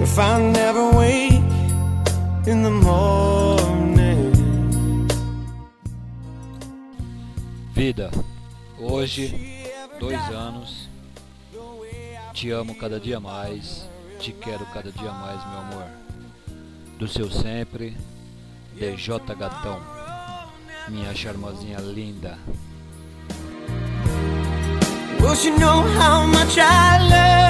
if I never wake in the morning. Vida, hoje, dois anos, te amo cada dia mais, te quero cada dia mais, meu amor. Do seu sempre, DJ Gatão, minha charmosinha linda. Well, she know how much I love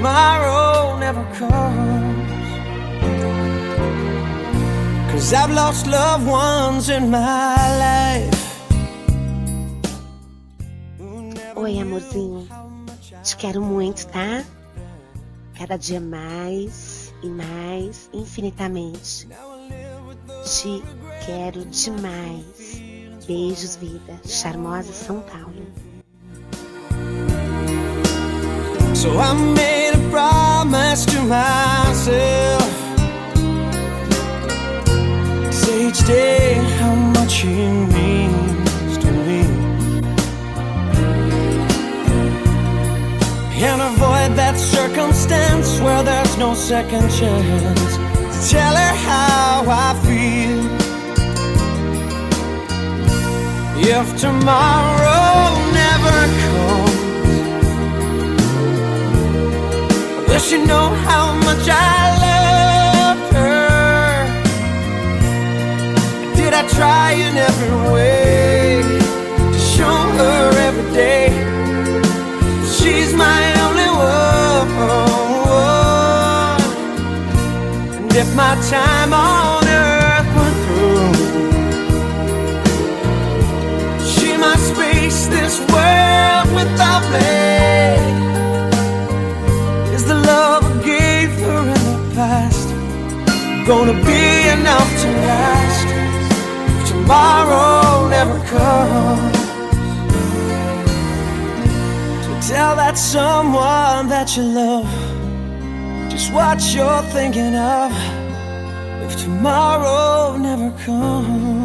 tomorrow never comes? Cause I've lost loved ones in my life. Oi, amorzinho. Te quero muito, tá? Cada dia mais e mais, infinitamente. Te quero demais. Beijos, vida. Charmosa São Paulo. So I made promise to myself. Say each day how much he means to me. And avoid that circumstance where there's no second chance. Tell her how I feel. If tomorrow never comes. Wish you know how much I loved her. Did I try in every way to show her every day she's my only one? And if my time on gonna be enough to last if tomorrow never comes? So tell that someone that you love just what you're thinking of if tomorrow never comes.